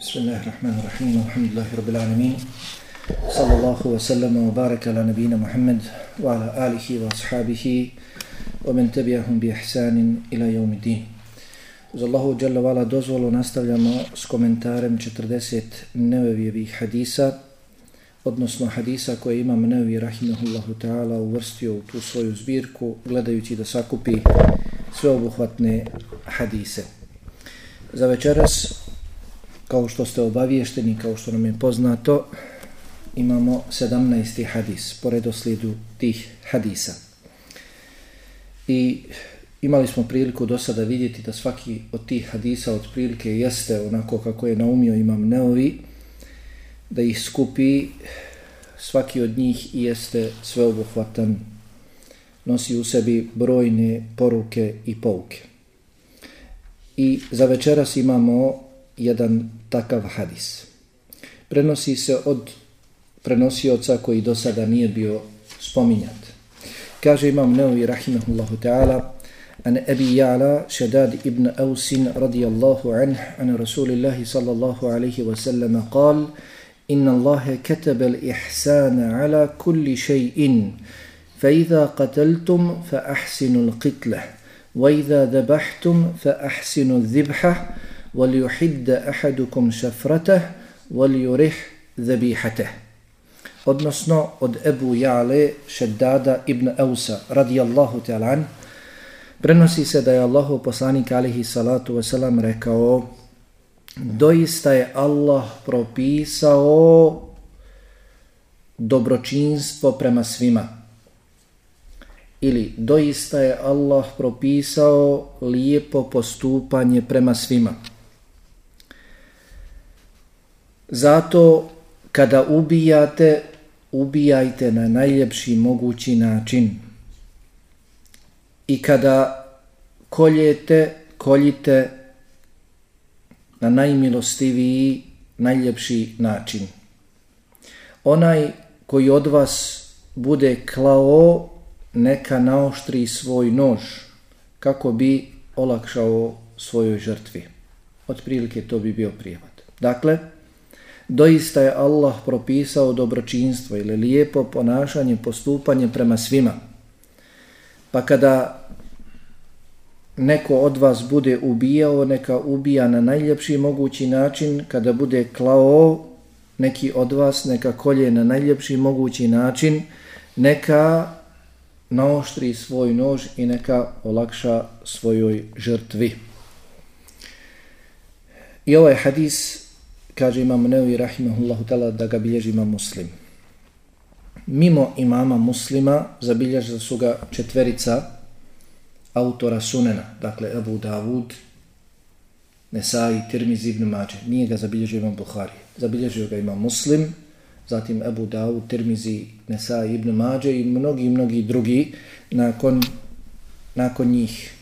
بسم الله الرحمن الرحيم والحمد لله رب العالمين صلى الله وسلم وبارك على نبينا محمد وعلى آله وأصحابه ومن تبعهم بإحسان إلى يوم الدين Uz Allahu Jalla Vala dozvolu nastavljamo s komentarem 40 nevevijevih hadisa, odnosno hadisa koje imam nevevi Rahimahullahu Ta'ala uvrstio u tu svoju zbirku, gledajući da sakupi sveobuhvatne hadise. Za večeras kao što ste obaviješteni, kao što nam je poznato, imamo 17. hadis, pored redoslijedu tih hadisa. I imali smo priliku do sada vidjeti da svaki od tih hadisa od prilike jeste onako kako je naumio imam neovi, da ih skupi, svaki od njih jeste sveobuhvatan, nosi u sebi brojne poruke i pouke. I za večeras imamo jedan takav hadis. Prenosi se od prenosioca koji do sada nije bio spominjat. Kaže imam Neovi rahimahullahu ta'ala an Abi Ja'la Šadad ibn Ausin radijallahu anh an Rasulillahi sallallahu alaihi wa sallam qal Inna Allahe kataba l-ihsana ala kulli še'in فإذا قتلتم فأحسنوا القتلة وإذا ذبحتم فأحسنوا الذبحة وَلْيُحِدَّ أَحَدُكُمْ شَفْرَتَهُ وَلْيُرِحْ ذَبِيحَتَهُ Odnosno od Ebu Jale Šeddada ibn Eusa radijallahu ta'ala an prenosi se da je Allahu poslanik alihi salatu wasalam rekao doista je Allah propisao dobročinstvo prema svima ili doista je Allah propisao lijepo postupanje prema svima Zato kada ubijate, ubijajte na najljepši mogući način. I kada koljete, koljite na najmilostiviji, najljepši način. Onaj koji od vas bude klao, neka naoštri svoj nož kako bi olakšao svojoj žrtvi. Otprilike to bi bio prijevod. Dakle, doista je Allah propisao dobročinstvo ili lijepo ponašanje, postupanje prema svima. Pa kada neko od vas bude ubijao, neka ubija na najljepši mogući način, kada bude klao neki od vas, neka kolje na najljepši mogući način, neka naoštri svoj nož i neka olakša svojoj žrtvi. I ovaj hadis kaže imam Nevi Rahimahullahu tala da ga bilježi imam muslim. Mimo imama muslima zabilježili su ga četverica autora sunena, dakle Abu Davud, Nesai, Tirmiz ibn Mađe. Nije ga zabilježio imam Buhari. Zabilježio ga imam muslim, zatim Abu Davud, Tirmizi, Nesai ibn Mađe i mnogi, mnogi drugi nakon, nakon njih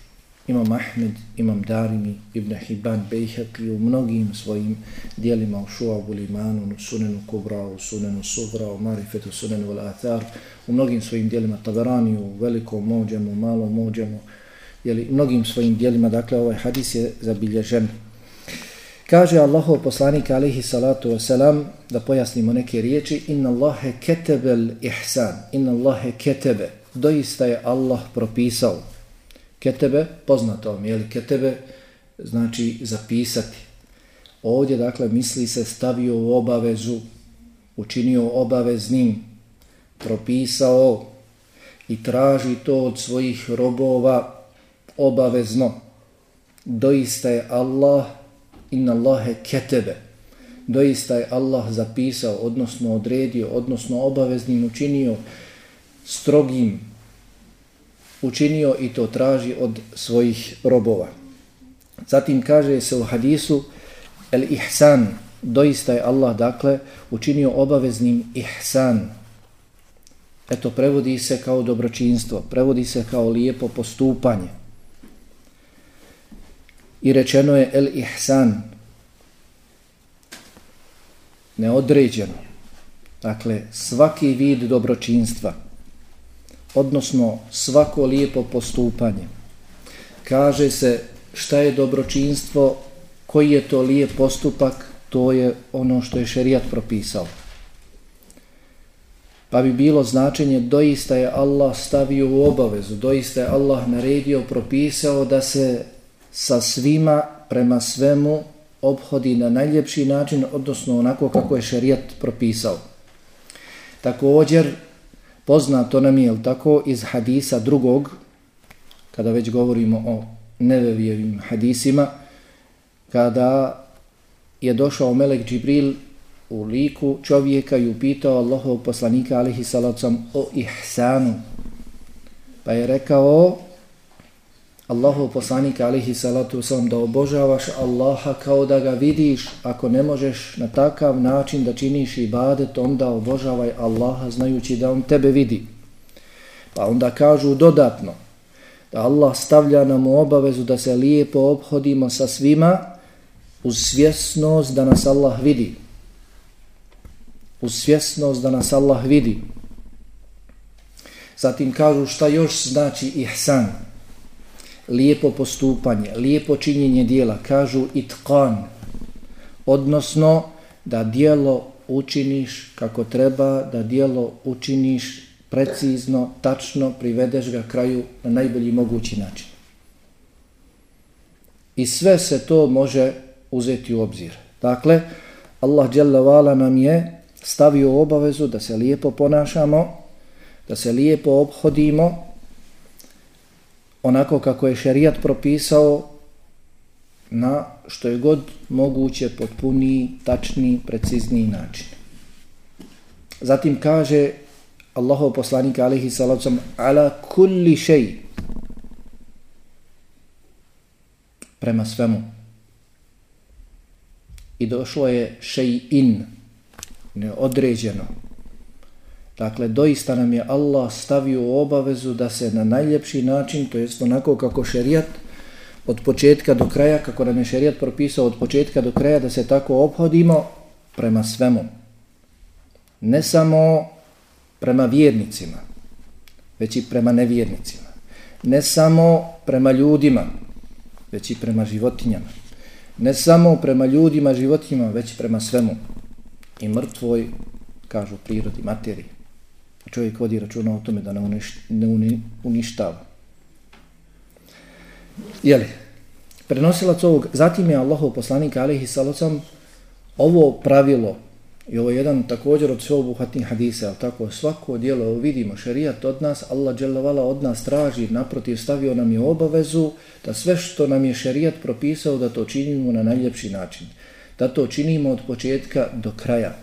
Imam Ahmed, Imam Darimi, Ibn Hibban, Bejheqi u mnogim svojim dijelima u Šuabu Limanu, u Sunenu Kubra, u Sunenu Sugra, u Marifetu Sunenu Al-Athar, u mnogim svojim dijelima Tabarani, u velikom mođemu, malom mođemu, jeli, mnogim svojim dijelima, dakle ovaj hadis je zabilježen. Kaže Allahov poslanik alihi salatu wasalam, da pojasnimo neke riječi, inna Allahe ketebel ihsan, inna Allahe ketebe, doista je Allah propisao, Ketebe, poznato vam, jeli ketebe, znači zapisati. Ovdje, dakle, misli se stavio u obavezu, učinio obaveznim, propisao i traži to od svojih robova obavezno. Doista je Allah, inna Allahe ketebe, doista je Allah zapisao, odnosno odredio, odnosno obaveznim učinio strogim, učinio i to traži od svojih robova. Zatim kaže se u hadisu el ihsan, doista je Allah dakle učinio obaveznim ihsan. Eto prevodi se kao dobročinstvo, prevodi se kao lijepo postupanje. I rečeno je el ihsan, neodređeno. Dakle, svaki vid dobročinstva, odnosno svako lijepo postupanje. Kaže se šta je dobročinstvo, koji je to lijep postupak, to je ono što je šerijat propisao. Pa bi bilo značenje doista je Allah stavio u obavezu, doista je Allah naredio, propisao da se sa svima prema svemu obhodi na najljepši način, odnosno onako kako je šerijat propisao. Također, poznato nam je tako iz hadisa drugog, kada već govorimo o nevevijevim hadisima, kada je došao Melek Džibril u liku čovjeka i upitao Allahov poslanika alihi salacom o ihsanu. Pa je rekao Allahov poslanika alihi salatu salam da obožavaš Allaha kao da ga vidiš ako ne možeš na takav način da činiš ibadet onda obožavaj Allaha znajući da on tebe vidi. Pa onda kažu dodatno da Allah stavlja nam u obavezu da se lijepo obhodimo sa svima uz svjesnost da nas Allah vidi uz svjesnost da nas Allah vidi. Zatim kažu šta još znači ihsan, lijepo postupanje, lijepo činjenje dijela, kažu itqan, odnosno da dijelo učiniš kako treba, da dijelo učiniš precizno, tačno, privedeš ga kraju na najbolji mogući način. I sve se to može uzeti u obzir. Dakle, Allah nam je stavio obavezu da se lijepo ponašamo, da se lijepo obhodimo, onako kako je šerijat propisao, na što je god moguće potpuniji, tačni, precizniji način. Zatim kaže Allahov poslanik alihi salavcom ala kulli šeji prema svemu. I došlo je šeji in, neodređeno. Dakle, doista nam je Allah stavio u obavezu da se na najljepši način, to jest onako kako šerijat od početka do kraja, kako nam je šerijat propisao od početka do kraja, da se tako obhodimo prema svemu. Ne samo prema vjernicima, već i prema nevjernicima. Ne samo prema ljudima, već i prema životinjama. Ne samo prema ljudima, životinjama, već i prema svemu i mrtvoj, kažu prirodi, materiji. Čovjek vodi računa o tome da ne, uniš, ne uni, uništava. Jeli, prenosilac ovog, zatim je Allahov poslanik alihi salocam ovo pravilo i ovo je jedan također od sveobuhvatnih hadisa, ali tako svako dijelo, ovo vidimo, šarijat od nas, Allah dželavala od nas traži, naprotiv stavio nam je obavezu da sve što nam je šarijat propisao da to činimo na najljepši način da to činimo od početka do kraja.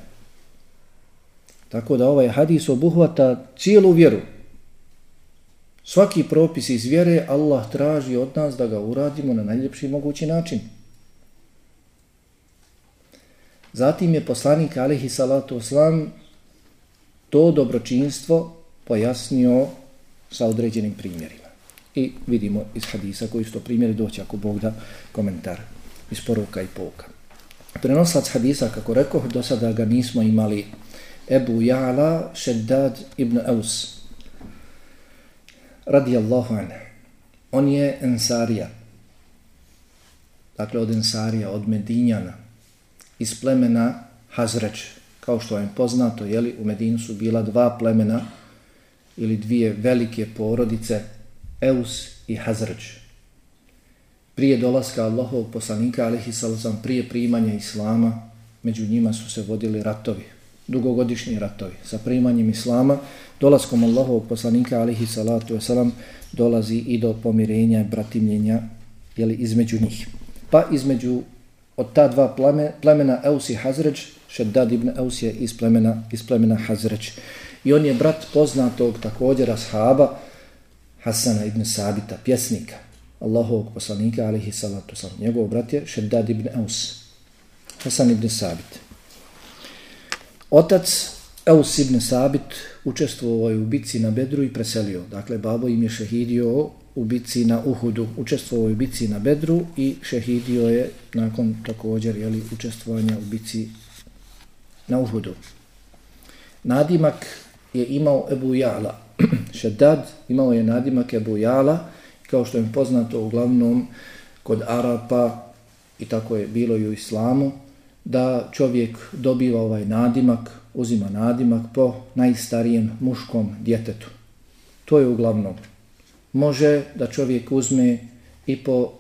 Tako da ovaj hadis obuhvata cijelu vjeru. Svaki propis iz vjere Allah traži od nas da ga uradimo na najljepši mogući način. Zatim je poslanik alihi salatu oslam to dobročinstvo pojasnio sa određenim primjerima. I vidimo iz hadisa koji su to primjeri doći ako Bog da komentar iz poruka i pouka. Prenoslac hadisa, kako rekoh, do sada ga nismo imali Ebu Ja'la Šeddad ibn Aus. Radijallahu anhu. On je Ensarija. Dakle, od Ensarija, od Medinjana. Iz plemena Hazreć. Kao što je poznato, jeli, u Medinu su bila dva plemena ili dvije velike porodice, Eus i Hazreć prije dolaska Allahov poslanika alihi sallam, prije primanja Islama, među njima su se vodili ratovi, dugogodišnji ratovi. Sa primanjem Islama, dolaskom Allahovog poslanika alihi salatu wasalam, dolazi i do pomirenja, i bratimljenja jeli, između njih. Pa između od ta dva pleme, plemena Eus i Hazređ, Šeddad ibn Eus je iz plemena, iz plemena Hazređ. I on je brat poznatog također ashaba Hasana ibn Sabita, pjesnika. Allahovog poslanika, alihi salatu wasalam. Njegov brat je Šeddad ibn Eus, Hasan ibn Sabit. Otac Eus ibn Sabit učestvovao je u bici na Bedru i preselio. Dakle, babo im je šehidio u bici na Uhudu. Učestvovao je u bici na Bedru i šehidio je nakon također jeli, učestvovanja u bici na Uhudu. Nadimak je imao Ebu Jala. Šeddad imao je nadimak Ebu Jala, kao što je poznato uglavnom kod Arapa i tako je bilo i u islamu, da čovjek dobiva ovaj nadimak, uzima nadimak po najstarijem muškom djetetu. To je uglavnom. Može da čovjek uzme i po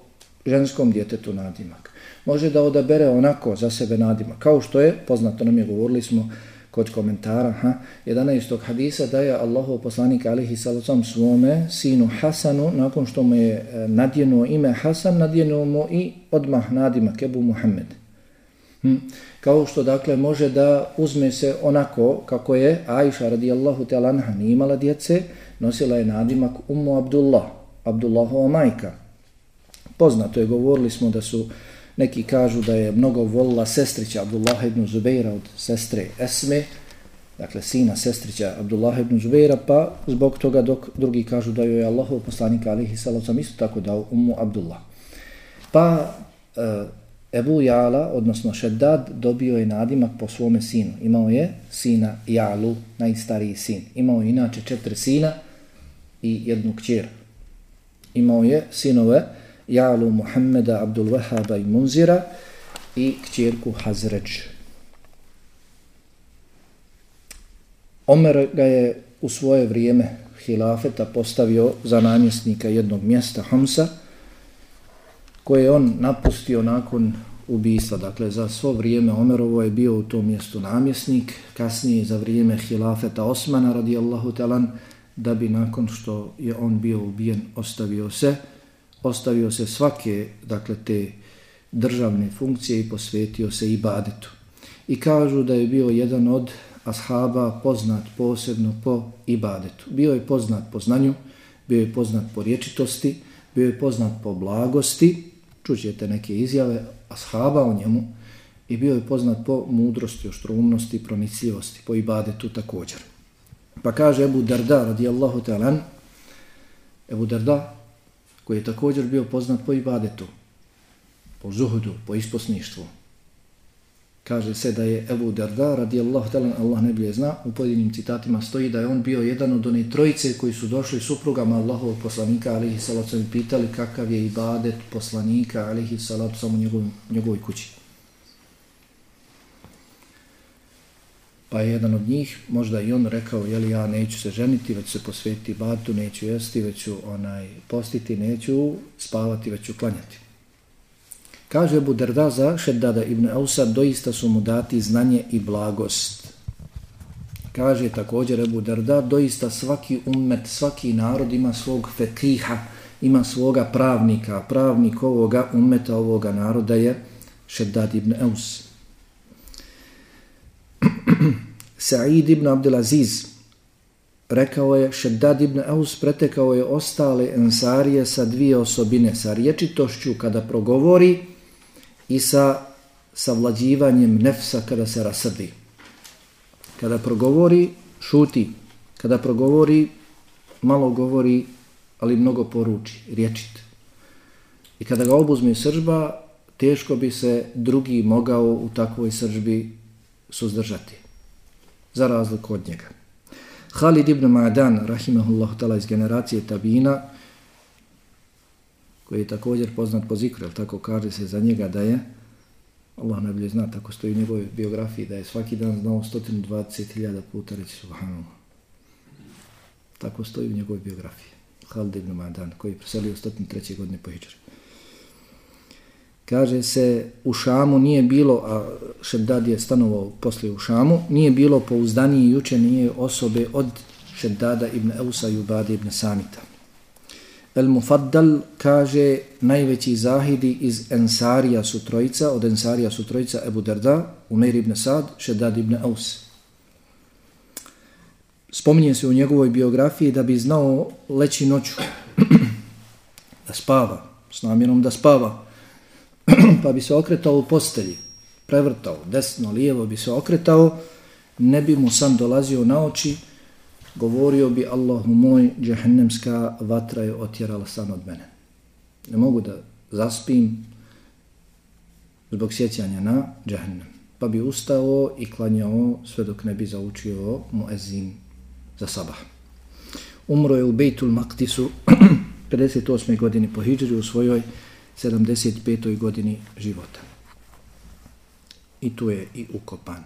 ženskom djetetu nadimak. Može da odabere onako za sebe nadimak. Kao što je, poznato nam je, govorili smo kod komentara, ha, 11. hadisa da je Allahu poslanik alihi salacom svome sinu Hasanu, nakon što mu je eh, nadjenuo ime Hasan, nadjenuo mu i odmah nadimak Ebu Muhammed. Hm. Kao što dakle može da uzme se onako kako je Aisha radijallahu ta'ala anha nije imala djece, nosila je nadimak Ummu Abdullah, Abdullahova majka. Poznato je, govorili smo da su neki kažu da je mnogo volila sestrića Abdullah ibn Zubeira od sestre Esme, dakle sina sestrića Abdullah ibn Zubeira, pa zbog toga dok drugi kažu da joj je Allahov poslanik alihi salacom isto tako dao Ummu Abdullah. Pa uh, Ebu Jala, odnosno Šeddad, dobio je nadimak po svome sinu. Imao je sina Jalu, najstariji sin. Imao je inače četiri sina i jednu kćer. Imao je sinove Jalu Muhammeda, Abdul Wahaba i Munzira i kćerku Hazređ. Omer ga je u svoje vrijeme hilafeta postavio za namjesnika jednog mjesta Homsa, koje je on napustio nakon ubista. Dakle, za svo vrijeme Omerovo je bio u tom mjestu namjesnik, kasnije za vrijeme hilafeta Osmana radijallahu talan, da bi nakon što je on bio ubijen ostavio se, ostavio se svake, dakle, te državne funkcije i posvetio se ibadetu. I kažu da je bio jedan od ashaba poznat posebno po ibadetu. Bio je poznat po znanju, bio je poznat po riječitosti, bio je poznat po blagosti, čućete neke izjave ashaba o njemu i bio je poznat po mudrosti, oštrumnosti, pronicljivosti, po ibadetu također. Pa kaže Ebu Darda radijallahu ta'ala, Ebu Darda, koji je također bio poznat po ibadetu, po zuhudu, po isposništvu, kaže se da je Ebu Darda radijallahu ta'ala, Allah ne bilje zna, u pojedinim citatima stoji da je on bio jedan od one trojice koji su došli suprugama Allahovog poslanika alihi salatu i pitali kakav je ibadet poslanika alihi salatu sam u njegov, njegovoj kući. Pa je jedan od njih, možda i on rekao, jel ja neću se ženiti, već se posvetiti batu, neću jesti, već ću onaj, postiti, neću spavati, već ću klanjati. Kaže Abu Darda za Šeddada ibn Ausa, doista su mu dati znanje i blagost. Kaže također Abu Darda, doista svaki ummet, svaki narod ima svog fekiha, ima svoga pravnika. Pravnik ovoga ummeta, ovoga naroda je Šeddad ibn Aus. Sa'id ibn Abdelaziz rekao je Šeddad ibn Aus pretekao je ostale ensarije sa dvije osobine, sa riječitošću kada progovori i sa savlađivanjem nefsa kada se rasrdi. Kada progovori, šuti. Kada progovori, malo govori, ali mnogo poruči, riječit. I kada ga obuzme sržba, teško bi se drugi mogao u takvoj sržbi suzdržati. Za razliku od njega. Khalid ibn Ma'dan, rahimahullah tala iz generacije Tabina, koji je također poznat po zikru, tako kaže se za njega da je, Allah najbolje zna, tako stoji u njegovoj biografiji, da je svaki dan znao 120.000 puta reći Subhanallah. Tako stoji u njegovoj biografiji. Khalid ibn Madan, koji je preselio 103. godine po Hidžari. Kaže se, u Šamu nije bilo, a Šeddad je stanovao poslije u Šamu, nije bilo pouzdanije i učenije osobe od Šeddada ibn Eusa i Ubade ibn Samita. El Mufaddal kaže najveći zahidi iz Ensarija su trojica, od Ensarija su trojica Ebu Derda, Umeir ibn Sad, Šedad ibn Aus. Spominje se u njegovoj biografiji da bi znao leći noću, da spava, s namjerom da spava, pa bi se okretao u postelji, prevrtao, desno, lijevo bi se okretao, ne bi mu sam dolazio na oči, govorio bi Allahu moj, džehennemska vatra je otjerala san od mene. Ne mogu da zaspim zbog sjećanja na džehennem. Pa bi ustao i klanjao sve dok ne bi zaučio muezin za sabah. Umro je u Bejtul Maktisu 58. godini po Hidžri u svojoj 75. godini života. i tu je i ukopan.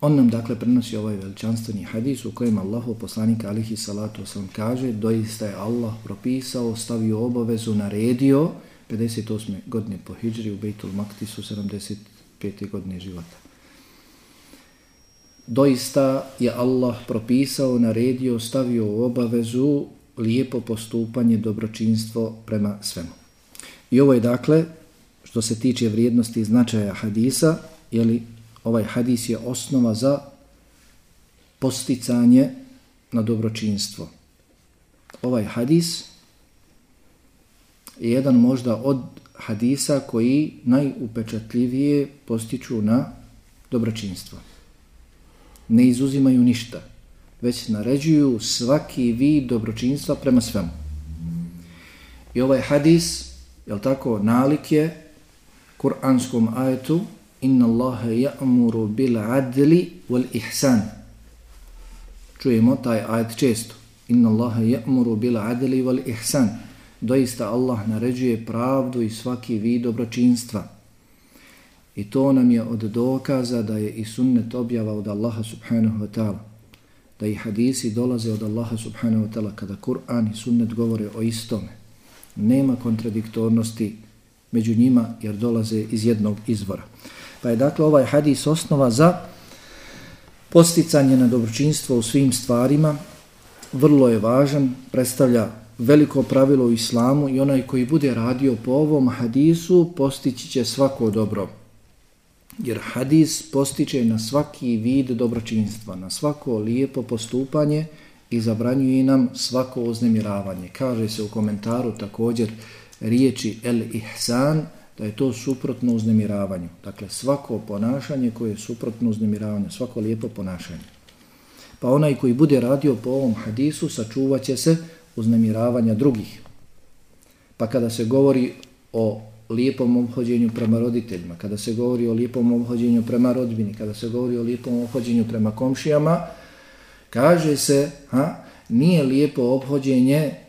On nam dakle prenosi ovaj veličanstveni hadis u kojem Allahu poslanik alihi salatu wasalam kaže doista je Allah propisao, stavio obavezu, naredio 58. godine po hijđri u Bejtul Maktisu 75. godine života. Doista je Allah propisao, naredio, stavio obavezu lijepo postupanje, dobročinstvo prema svemu. I ovo je dakle, što se tiče vrijednosti i značaja hadisa, jeli ovaj hadis je osnova za posticanje na dobročinstvo. Ovaj hadis je jedan možda od hadisa koji najupečatljivije postiču na dobročinstvo. Ne izuzimaju ništa, već naređuju svaki vid dobročinstva prema svemu. I ovaj hadis, je tako, nalik je kuranskom ajetu inna Allaha ya'muru bil adli wal ihsan. Čujemo taj ajet često. Inna Allaha ya'muru bil adli wal ihsan. Doista Allah naređuje pravdu i svaki vid dobročinstva. I to nam je od dokaza da je i sunnet objava od Allaha subhanahu wa ta'ala. Da i hadisi dolaze od Allaha subhanahu wa ta'ala kada Kur'an i sunnet govore o istome. Nema kontradiktornosti među njima jer dolaze iz jednog izvora. Pa je dakle ovaj hadis osnova za posticanje na dobročinstvo u svim stvarima. Vrlo je važan, predstavlja veliko pravilo u islamu i onaj koji bude radio po ovom hadisu postići će svako dobro. Jer hadis postiče na svaki vid dobročinstva, na svako lijepo postupanje i zabranjuje nam svako uznemiravanje. Kaže se u komentaru također riječi el ihsan, da je to suprotno uznemiravanju. Dakle, svako ponašanje koje je suprotno uznemiravanju, svako lijepo ponašanje. Pa onaj koji bude radio po ovom hadisu, sačuvat će se uznemiravanja drugih. Pa kada se govori o lijepom obhođenju prema roditeljima, kada se govori o lijepom obhođenju prema rodbini, kada se govori o lijepom obhođenju prema komšijama, kaže se, ha, nije lijepo obhođenje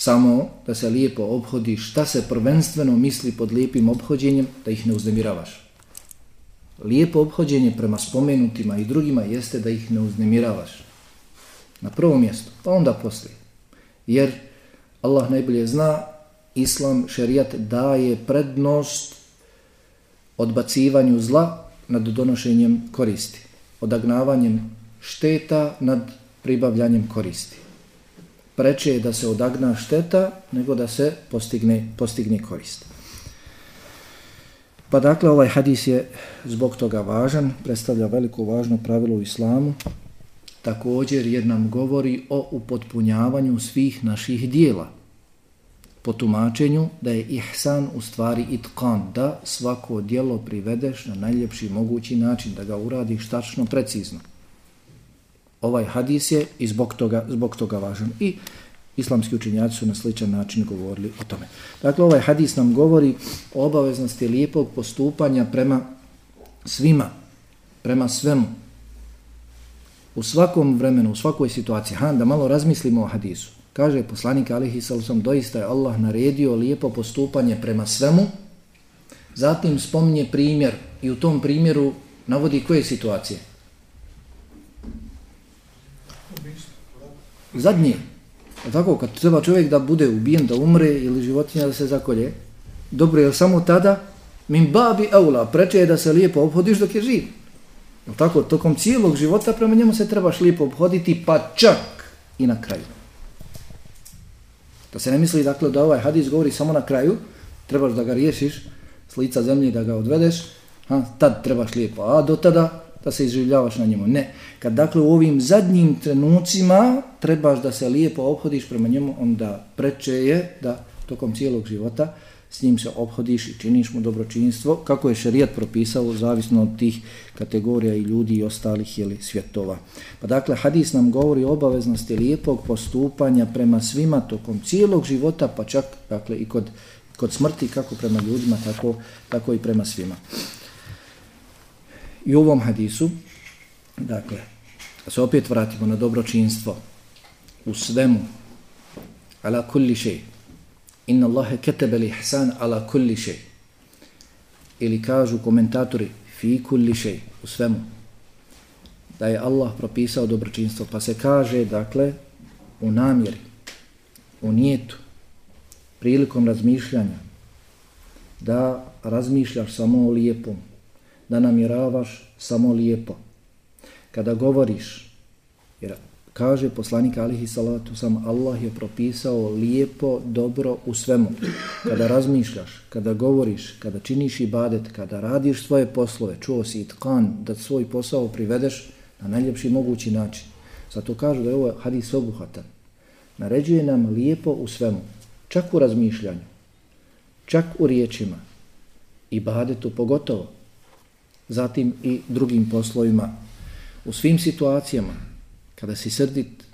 samo da se lijepo obhodi šta se prvenstveno misli pod lijepim obhođenjem, da ih ne uznemiravaš. Lijepo obhođenje prema spomenutima i drugima jeste da ih ne uznemiravaš. Na prvom mjestu, pa onda poslije. Jer Allah najbolje zna, Islam, šerijat daje prednost odbacivanju zla nad donošenjem koristi. Odagnavanjem šteta nad pribavljanjem koristi preče je da se odagna šteta nego da se postigne, postigne korist. Pa dakle, ovaj hadis je zbog toga važan, predstavlja veliko važno pravilo u islamu, također jer nam govori o upotpunjavanju svih naših dijela. Po tumačenju da je ihsan u stvari itkan, da svako dijelo privedeš na najljepši mogući način, da ga uradiš tačno, precizno ovaj hadis je i zbog toga, zbog toga važan. I islamski učinjaci su na sličan način govorili o tome. Dakle, ovaj hadis nam govori o obaveznosti lijepog postupanja prema svima, prema svemu. U svakom vremenu, u svakoj situaciji. Han, da malo razmislimo o hadisu. Kaže poslanik Alihi Salusom, doista je Allah naredio lijepo postupanje prema svemu, zatim spomnje primjer i u tom primjeru navodi koje situacije? Zadnje. Tako, kad treba čovjek da bude ubijen, da umre ili životinja da se zakolje, dobro je samo tada, min babi eula, preče je da se lijepo obhodiš dok je živ. Tako, tokom cijelog života prema njemu se trebaš lijepo obhoditi, pa čak i na kraju. Da se ne misli, dakle, da ovaj hadis govori samo na kraju, trebaš da ga riješiš s lica zemlje da ga odvedeš, ha, tad trebaš lijepo, a do tada da se izživljavaš na njemu. Ne. Kad dakle u ovim zadnjim trenucima trebaš da se lijepo obhodiš prema njemu, onda preče je da tokom cijelog života s njim se obhodiš i činiš mu dobročinstvo, kako je šerijat propisao, zavisno od tih kategorija i ljudi i ostalih jeli, svjetova. Pa dakle, hadis nam govori o obaveznosti lijepog postupanja prema svima tokom cijelog života, pa čak dakle, i kod, kod smrti, kako prema ljudima, tako, tako i prema svima. I u ovom hadisu, dakle, se opet vratimo na dobročinstvo u svemu, ala kulli šej, inna Allahe ketebe li ihsan ala kulli šej. ili kažu komentatori fi kulli šej, u svemu, da je Allah propisao dobročinstvo, pa se kaže, dakle, u namjeri, u nijetu, prilikom razmišljanja, da razmišljaš samo o lijepom, da namjeravaš samo lijepo. Kada govoriš, jer kaže poslanik alihi salatu sam, Allah je propisao lijepo, dobro u svemu. Kada razmišljaš, kada govoriš, kada činiš ibadet, kada radiš svoje poslove, čuo si itkan, da svoj posao privedeš na najljepši mogući način. Zato kažu da je ovo hadis obuhatan. Naređuje nam lijepo u svemu, čak u razmišljanju, čak u riječima, ibadetu pogotovo, zatim i drugim poslovima, u svim situacijama, kada si srdit,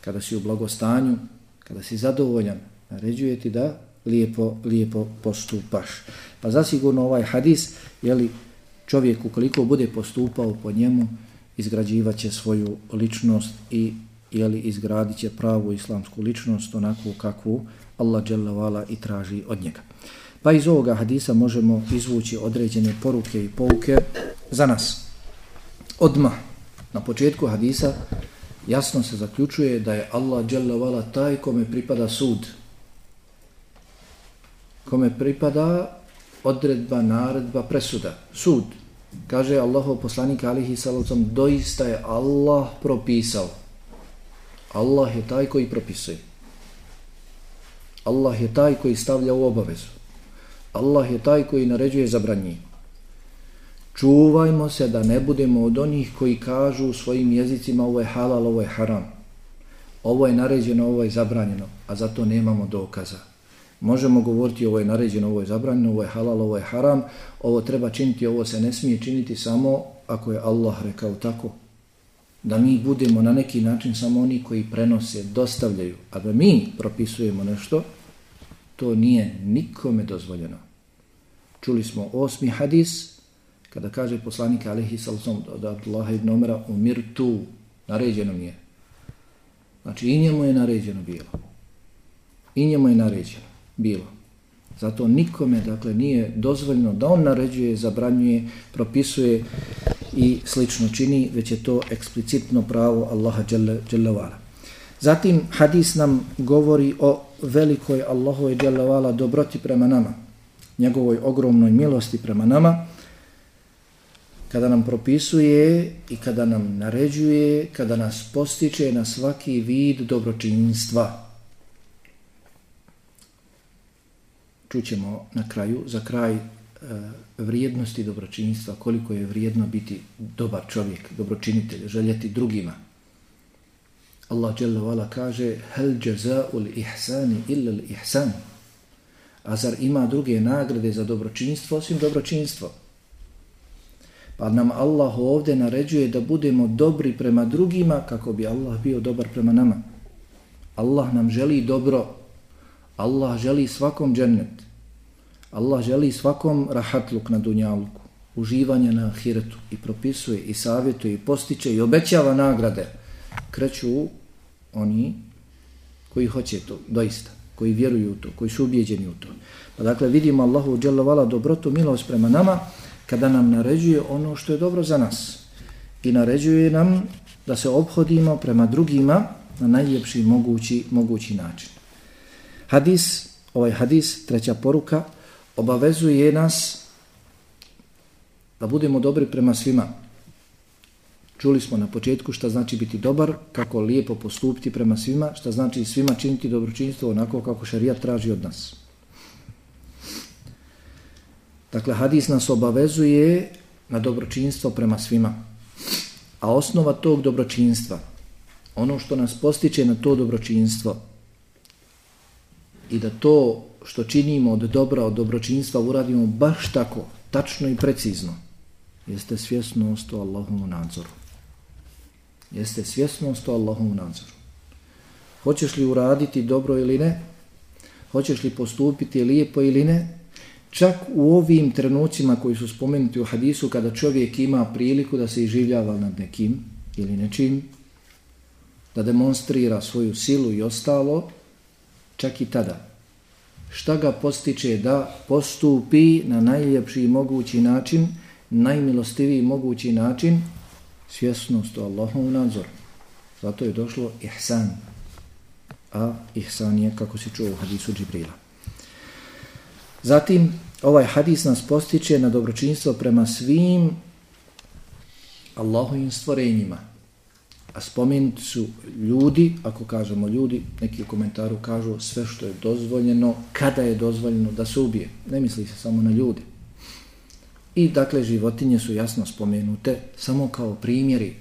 kada si u blagostanju, kada si zadovoljan, naređuje ti da lijepo, lijepo postupaš. Pa zasigurno ovaj hadis, je li čovjek ukoliko bude postupao po njemu, izgrađivaće svoju ličnost i je li izgradit će pravu islamsku ličnost onakvu kakvu Allah dželle i traži od njega. Pa iz ovoga hadisa možemo izvući određene poruke i pouke za nas. Odma na početku hadisa jasno se zaključuje da je Allah dželle taj kome pripada sud. Kome pripada odredba, naredba, presuda, sud. Kaže Allahov poslanik alihi salavcom, doista je Allah propisao. Allah je taj koji propisuje. Allah je taj koji stavlja u obavezu. Allah je taj koji naređuje zabranje. Čuvajmo se da ne budemo od onih koji kažu u svojim jezicima ovo je halal, ovo je haram. Ovo je naređeno, ovo je zabranjeno, a zato nemamo dokaza. Možemo govoriti ovo je naređeno, ovo je zabranjeno, ovo je halal, ovo je haram, ovo treba činiti, ovo se ne smije činiti samo ako je Allah rekao tako. Da mi budemo na neki način samo oni koji prenose, dostavljaju, a da mi propisujemo nešto, to nije nikome dozvoljeno. Čuli smo osmi hadis, kada kaže poslanik Alihi Salsom od Abdullah ibn Omera, umir tu, naređeno mi je. Znači i njemu je naređeno bilo. I njemu je naređeno bilo. Zato nikome dakle nije dozvoljeno da on naređuje, zabranjuje, propisuje i slično čini, već je to eksplicitno pravo Allaha dželle Zatim hadis nam govori o velikoj Allahove djelovala dobroti prema nama, njegovoj ogromnoj milosti prema nama. Kada nam propisuje i kada nam naređuje, kada nas postiče na svaki vid dobročinstva. čućemo na kraju, za kraj e, vrijednosti dobročinstva, koliko je vrijedno biti dobar čovjek, dobročinitelj, željeti drugima. Allah dželle Vala kaže Hel jaza'u ihsani illa ihsan. A zar ima druge nagrade za dobročinstvo osim dobročinstvo? Pa nam Allah ovdje naređuje da budemo dobri prema drugima kako bi Allah bio dobar prema nama. Allah nam želi dobro Allah želi svakom džennet. Allah želi svakom rahatluk na dunjalku, uživanje na ahiretu i propisuje i savjetuje i postiče i obećava nagrade. Kreću oni koji hoće to, doista, koji vjeruju u to, koji su ubjeđeni u to. Pa dakle vidimo Allahu dželovala dobrotu, milost prema nama kada nam naređuje ono što je dobro za nas. I naređuje nam da se obhodimo prema drugima na najljepši mogući, mogući način. Hadis, ovaj hadis, treća poruka, obavezuje nas da budemo dobri prema svima. Čuli smo na početku šta znači biti dobar, kako lijepo postupiti prema svima, šta znači svima činiti dobročinstvo onako kako šarijat traži od nas. Dakle, hadis nas obavezuje na dobročinstvo prema svima. A osnova tog dobročinstva, ono što nas postiče na to dobročinstvo, i da to što činimo od dobra, od dobročinstva uradimo baš tako, tačno i precizno, jeste svjesnost o Allahomu nadzoru. Jeste svjesnost o Allahomu nadzoru. Hoćeš li uraditi dobro ili ne? Hoćeš li postupiti lijepo ili ne? Čak u ovim trenucima koji su spomenuti u hadisu, kada čovjek ima priliku da se iživljava nad nekim ili nečim, da demonstrira svoju silu i ostalo, čak i tada šta ga postiče da postupi na najljepši mogući način, najmilostiviji mogući način, svjesnost o Allahom nadzoru. Zato je došlo ihsan. A ihsan je, kako si čuo u hadisu Džibrila. Zatim, ovaj hadis nas postiče na dobročinstvo prema svim Allahovim stvorenjima. A spomenuti su ljudi, ako kažemo ljudi, neki u komentaru kažu sve što je dozvoljeno, kada je dozvoljeno da se ubije. Ne misli se samo na ljudi. I dakle, životinje su jasno spomenute samo kao primjeri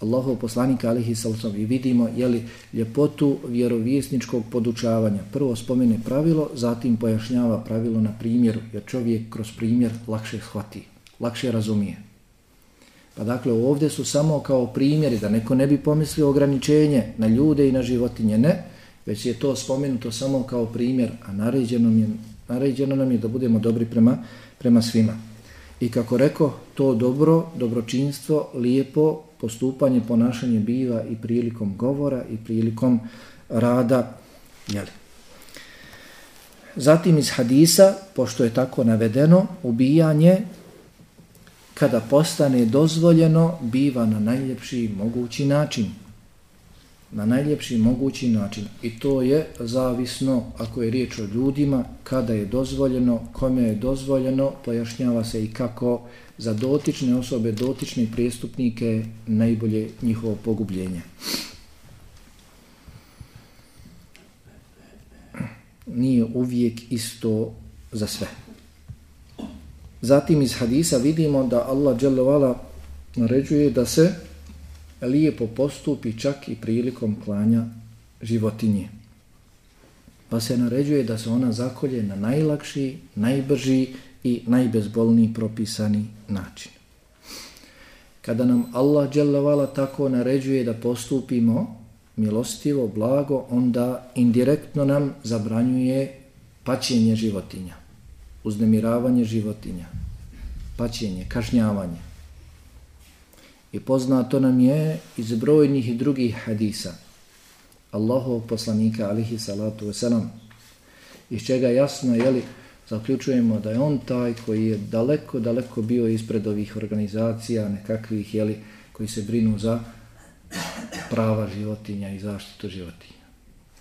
Allahov poslanika alihi sallam i vidimo jeli, ljepotu vjerovjesničkog podučavanja. Prvo spomene pravilo, zatim pojašnjava pravilo na primjeru, jer čovjek kroz primjer lakše shvati, lakše razumije. Pa dakle, ovdje su samo kao primjeri, da neko ne bi pomislio ograničenje na ljude i na životinje, ne, već je to spomenuto samo kao primjer, a naređeno je, naređeno nam je da budemo dobri prema, prema svima. I kako reko, to dobro, dobročinstvo, lijepo postupanje, ponašanje biva i prilikom govora i prilikom rada. Jeli. Zatim iz hadisa, pošto je tako navedeno, ubijanje kada postane dozvoljeno biva na najljepši mogući način na najljepši mogući način. I to je zavisno, ako je riječ o ljudima, kada je dozvoljeno, kome je dozvoljeno, pojašnjava se i kako za dotične osobe, dotične prijestupnike, najbolje njihovo pogubljenje. Nije uvijek isto za sve. Zatim iz hadisa vidimo da Allah naređuje da se lijepo postupi čak i prilikom klanja životinje. Pa se naređuje da se ona zakolje na najlakši, najbrži i najbezbolniji propisani način. Kada nam Allah dželavala tako naređuje da postupimo milostivo, blago, onda indirektno nam zabranjuje paćenje životinja, uznemiravanje životinja, paćenje, kažnjavanje. I poznato nam je iz brojnih i drugih hadisa Allahov poslanika alihi salatu wasalam iz čega jasno jeli, zaključujemo da je on taj koji je daleko, daleko bio ispred ovih organizacija nekakvih jeli, koji se brinu za prava životinja i zaštitu životinja.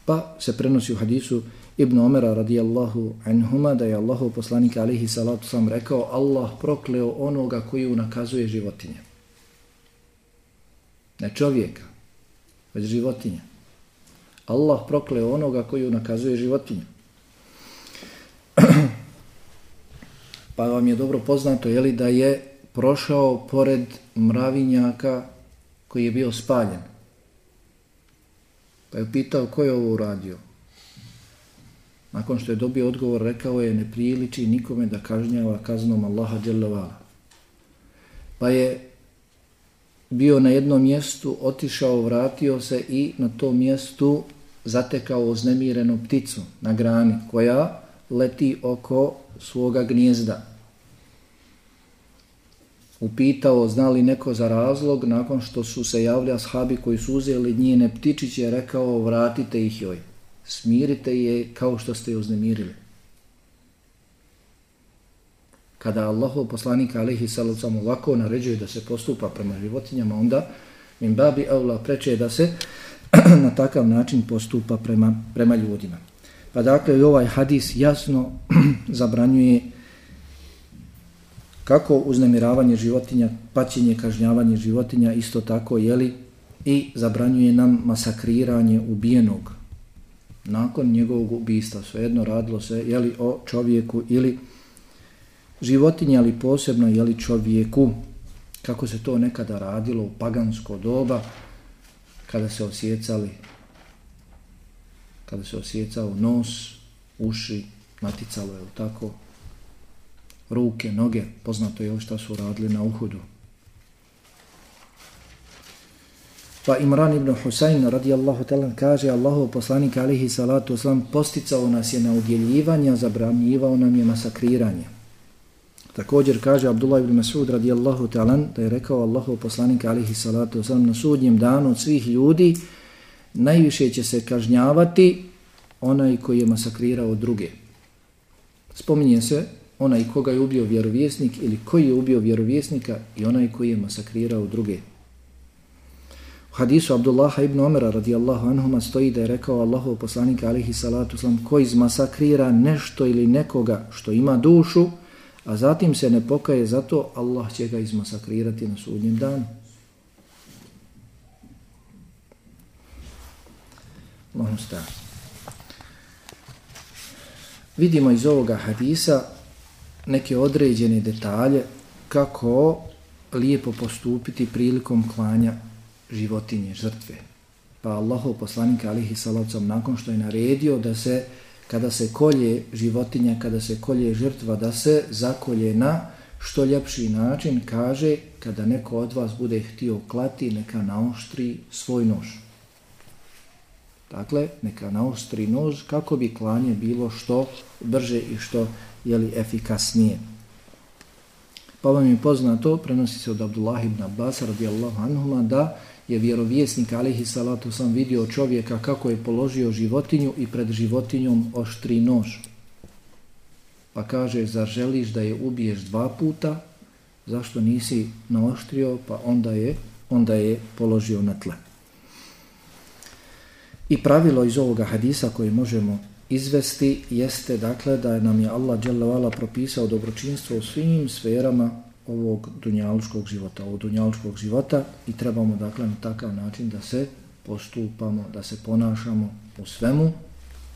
Pa se prenosi u hadisu Ibn Omera radijallahu anhuma da je Allahov poslanika alihi salatu sam rekao Allah prokleo onoga koji unakazuje životinje ne čovjeka, već životinja. Allah prokleo onoga koji nakazuje životinja. pa vam je dobro poznato je li da je prošao pored mravinjaka koji je bio spaljen. Pa je pitao ko je ovo uradio. Nakon što je dobio odgovor, rekao je ne priliči nikome da kažnjava kaznom Allaha dželjavala. Pa je bio na jednom mjestu, otišao, vratio se i na tom mjestu zatekao uznemirenu pticu na grani koja leti oko svoga gnjezda. Upitao zna li neko za razlog nakon što su se javlja ashabi koji su uzeli njene ptičiće rekao vratite ih joj. Smirite je kao što ste je uznemirili kada Allahov poslanik alejhi salatu wasallam ovako naređuje da se postupa prema životinjama, onda min babi aula preče da se na takav način postupa prema, prema ljudima. Pa dakle i ovaj hadis jasno zabranjuje kako uznemiravanje životinja, paćenje, kažnjavanje životinja, isto tako jeli i zabranjuje nam masakriranje ubijenog nakon njegovog ubistva. Svejedno radilo se jeli o čovjeku ili životinje, ali posebno jeli čovjeku, kako se to nekada radilo u pagansko doba, kada se osjecali, kada se osjecao nos, uši, naticalo je tako, ruke, noge, poznato je šta su radili na uhudu. Pa Imran ibn Husayn radijallahu ta'ala kaže Allahu poslanik alihi salatu oslam posticao nas je na udjeljivanje, zabranjivao nam je masakriranje. Također kaže Abdullah ibn Mas'ud radijallahu ta'ala da je rekao Allahu poslanik alihi salatu wasalam na sudnjem danu od svih ljudi najviše će se kažnjavati onaj koji je masakrirao druge. Spominje se onaj koga je ubio vjerovjesnik ili koji je ubio vjerovjesnika i onaj koji je masakrirao druge. U hadisu Abdullaha ibn Omera radijallahu anhuma stoji da je rekao Allahov poslanik alihi salatu wasalam ko izmasakrira nešto ili nekoga što ima dušu, a zatim se ne pokaje zato, Allah će ga izmasakrirati na sudnjem danu. Allahum Vidimo iz ovoga hadisa neke određene detalje kako lijepo postupiti prilikom klanja životinje, žrtve. Pa Allahov poslanik alihi salavcom nakon što je naredio da se kada se kolje životinja, kada se kolje žrtva, da se zakolje na što ljepši način, kaže kada neko od vas bude htio klati, neka naoštri svoj nož. Dakle, neka naoštri nož kako bi klanje bilo što brže i što jeli, efikasnije. Pa vam je poznato, prenosi se od Abdullah ibn Abbas radijallahu anhuma, da je vjerovjesnik alihi salatu sam vidio čovjeka kako je položio životinju i pred životinjom oštri nož. Pa kaže, zar želiš da je ubiješ dva puta? Zašto nisi naoštrio? Pa onda je, onda je položio na tle. I pravilo iz ovoga hadisa koje možemo izvesti jeste dakle da nam je Allah dželle propisao dobročinstvo u svim sferama ovog dunjalučkog života, ovog dunjalučkog života i trebamo dakle na takav način da se postupamo, da se ponašamo u svemu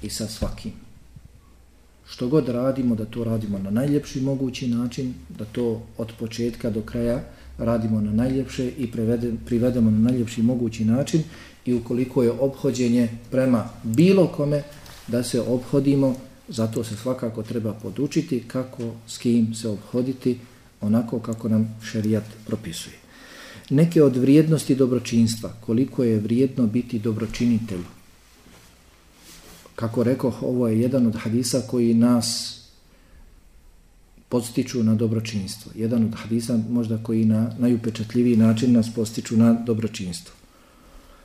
i sa svakim. Što god radimo, da to radimo na najljepši mogući način, da to od početka do kraja radimo na najljepše i privedemo na najljepši mogući način i ukoliko je obhođenje prema bilo kome, da se obhodimo, zato se svakako treba podučiti kako s kim se obhoditi onako kako nam šerijat propisuje. Neke od vrijednosti dobročinstva, koliko je vrijedno biti dobročinitelj. Kako rekao, ovo je jedan od hadisa koji nas podstiču na dobročinstvo. Jedan od hadisa možda koji na najupečatljiviji način nas postiču na dobročinstvo.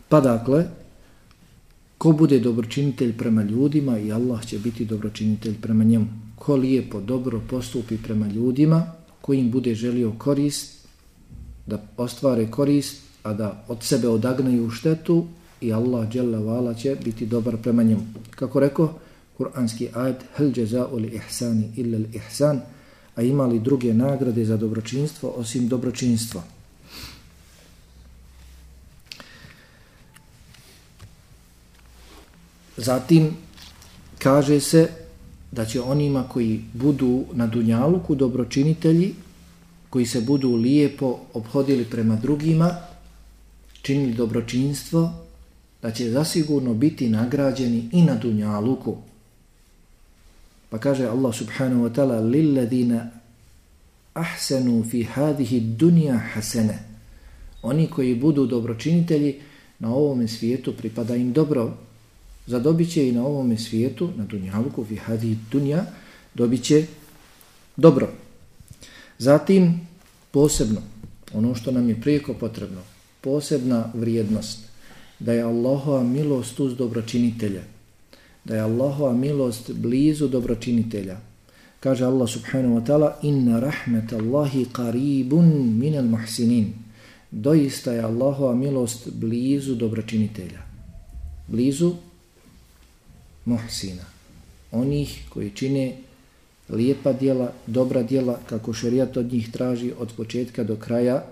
Pa dakle, ko bude dobročinitelj prema ljudima i Allah će biti dobročinitelj prema njemu. Ko lijepo, dobro postupi prema ljudima, kojim bude želio korist, da ostvare korist, a da od sebe odagnaju štetu i Allah dželle vala će biti dobar prema njemu. Kako rekao kuranski ajet hel jaza'u li ihsani illa li ihsan, a imali druge nagrade za dobročinstvo osim dobročinstva. Zatim kaže se da će onima koji budu na Dunjaluku dobročinitelji, koji se budu lijepo obhodili prema drugima, činili dobročinstvo, da će zasigurno biti nagrađeni i na Dunjaluku. Pa kaže Allah subhanahu wa ta'ala lilladina ahsanu fi hadihi dunja hasene. Oni koji budu dobročinitelji na ovom svijetu pripada im dobro, zadobit će i na ovome svijetu, na dunjaluku, fi hadi dunja, dobit će dobro. Zatim, posebno, ono što nam je prijeko potrebno, posebna vrijednost, da je Allahova milost uz dobročinitelja, da je Allahova milost blizu dobročinitelja. Kaže Allah subhanahu wa ta'ala, inna rahmet Allahi qaribun minal muhsinin. Doista je Allahova milost blizu dobročinitelja. Blizu muhsina. Onih koji čine lijepa dijela, dobra dijela, kako šerijat od njih traži od početka do kraja,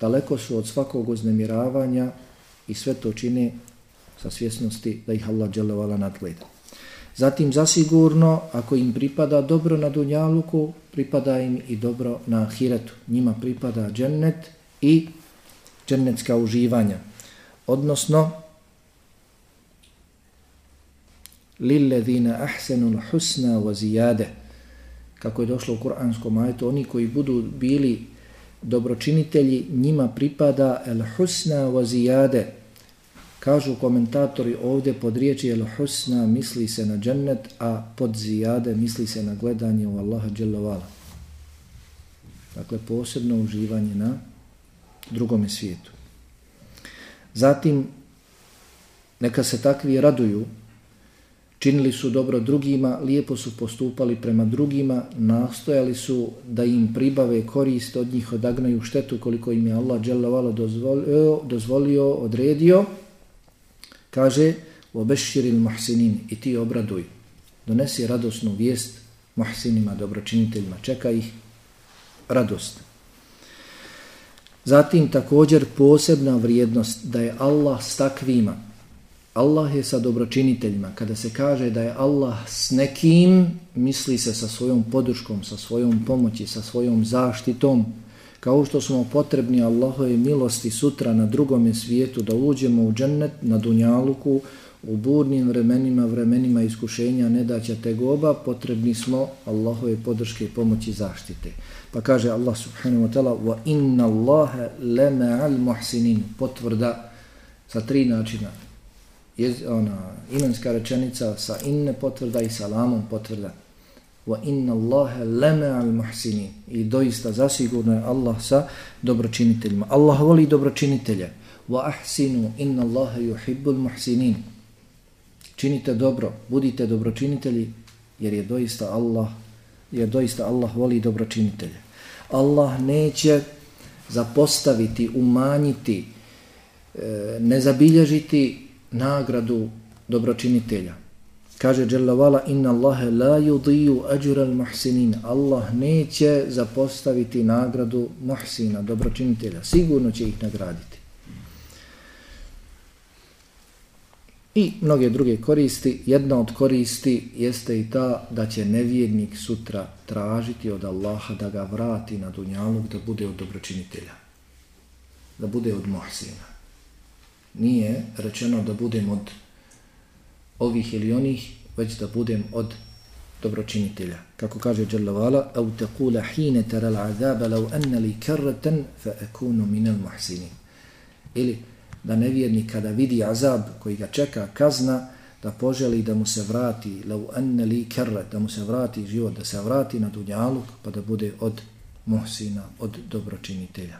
daleko su od svakog uznemiravanja i sve to čine sa svjesnosti da ih Allah dželevala nadgleda. Zatim zasigurno, ako im pripada dobro na dunjaluku, pripada im i dobro na ahiretu. Njima pripada džennet i džennetska uživanja. Odnosno, lilladhina ahsanu husna wa ziyada kako je došlo u kuranskom ajetu oni koji budu bili dobročinitelji njima pripada el husna wa ziyada kažu komentatori ovdje pod riječi el husna misli se na džennet a pod ziyade misli se na gledanje u Allaha dželle vala. Dakle posebno uživanje na drugom svijetu. Zatim neka se takvi raduju činili su dobro drugima, lijepo su postupali prema drugima, nastojali su da im pribave korist od njih, odagnaju štetu koliko im je Allah dželavalo dozvolio, dozvolio, odredio, kaže obeširil muhsinin i ti obraduj, donesi radosnu vijest muhsinima, dobročiniteljima, čeka ih radost. Zatim također posebna vrijednost da je Allah s takvima, Allah je sa dobročiniteljima. Kada se kaže da je Allah s nekim, misli se sa svojom podrškom, sa svojom pomoći, sa svojom zaštitom. Kao što smo potrebni Allahove milosti sutra na drugom svijetu da uđemo u džennet, na dunjaluku, u burnim vremenima, vremenima iskušenja, nedaća tegoba, potrebni smo Allahove podrške, pomoći, zaštite. Pa kaže Allah subhanahu wa ta'ala wa inna Allahe leme al muhsinin potvrda sa tri načina je ona imenska rečenica sa inne potvrda i salamom potvrda. Wa inna Allahe leme al muhsinin. I doista zasigurno je Allah sa dobročiniteljima. Allah voli dobročinitelje. Wa ahsinu inna Allahe yuhibbul muhsinin. Činite dobro budite dobročinitelji jer je doista Allah jer doista Allah voli dobročinitelje. Allah neće zapostaviti umanjiti nezabilježiti ne zabilježiti nagradu dobročinitelja. Kaže Jalla inna Allahe la yudiju ađural muhsinin. Allah neće zapostaviti nagradu muhsina, dobročinitelja. Sigurno će ih nagraditi. I mnoge druge koristi. Jedna od koristi jeste i ta da će nevjernik sutra tražiti od Allaha da ga vrati na dunjalog da bude od dobročinitelja. Da bude od muhsina nije rečeno da budem od ovih ili onih, već da budem od dobročinitelja. Kako kaže Đalavala, Vala, au tequla hine tera l'azaba lau anna li karratan fa akunu minal muhsinin. Ili da nevjernik kada vidi azab koji ga čeka kazna, da poželi da mu se vrati lau anna li karrat, da mu se vrati život, da se vrati na dunjaluk, pa da bude od muhsina, od dobročinitelja.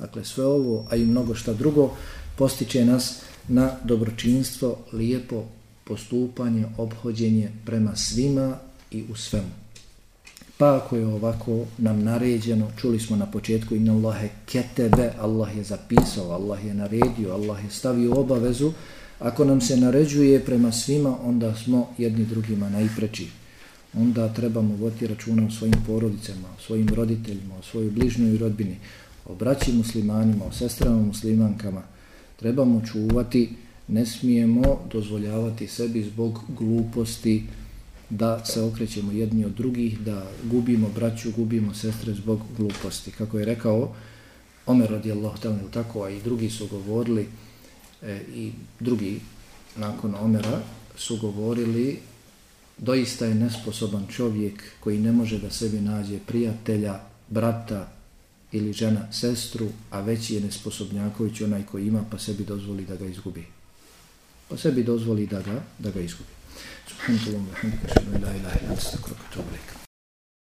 Dakle, sve ovo, a i mnogo šta drugo, postiče nas na dobročinstvo, lijepo postupanje, obhođenje prema svima i u svemu. Pa ako je ovako nam naređeno, čuli smo na početku inna Allahe ketebe, Allah je zapisao, Allah je naredio, Allah je stavio obavezu, ako nam se naređuje prema svima, onda smo jedni drugima najpreći. Onda trebamo voditi računa o svojim porodicama, o svojim roditeljima, o svojoj bližnjoj rodbini, o braći muslimanima, o sestrama muslimankama, trebamo čuvati, ne smijemo dozvoljavati sebi zbog gluposti da se okrećemo jedni od drugih, da gubimo braću, gubimo sestre zbog gluposti. Kako je rekao Omer radijallahu ta'ala tako, a i drugi su govorili e, i drugi nakon Omera su govorili doista je nesposoban čovjek koji ne može da sebi nađe prijatelja, brata, ili žena sestru, a veći je nesposobnjaković onaj koji ima, pa sebi dozvoli da ga izgubi. Pa sebi dozvoli da ga, da ga izgubi. Subhanahu wa ta'ala, la ilaha illa anta, astaghfiruka wa atubu ilaik.